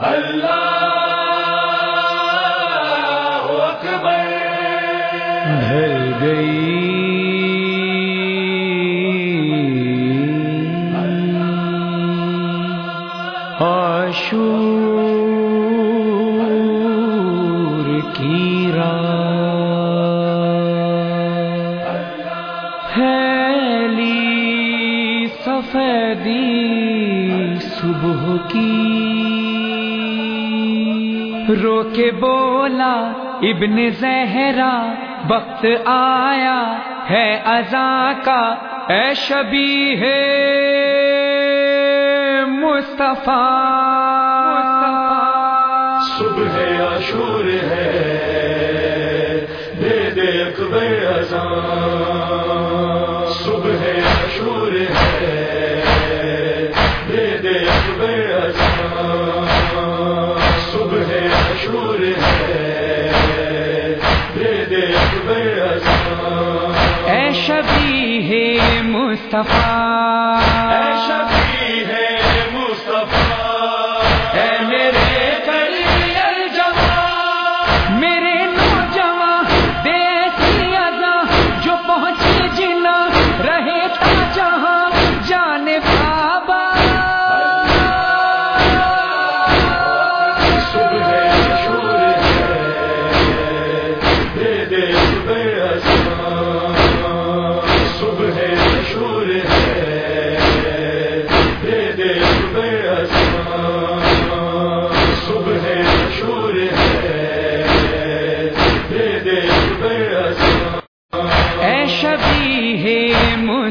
اللہ اکبر۔ ڈھل گئی۔ آشور کی رات۔ سفیدی صبح کی۔ رو کے بولا، ابن زہرا، وقت آیا ہے ازا کا۔ اے شبی ہے مصطفیٰ۔ صبح عاشور ہے، دے دے اکبر ازاں اے شبی ہے مصطفیٰ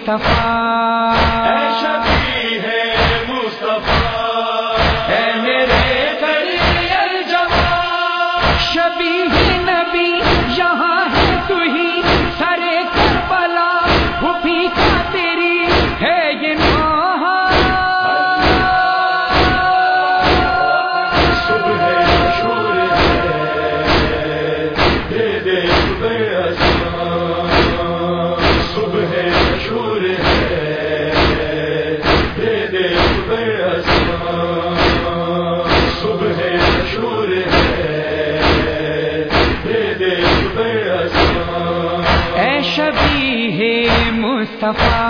مصطفیٰ جفا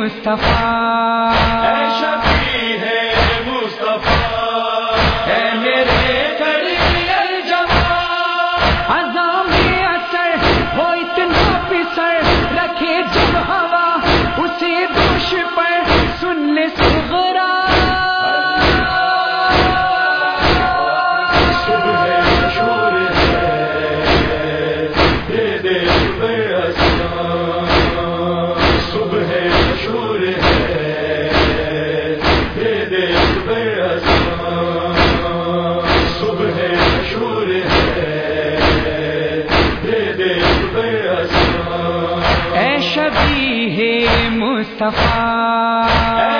مصطفیٰ۔ اے مصطفیٰ۔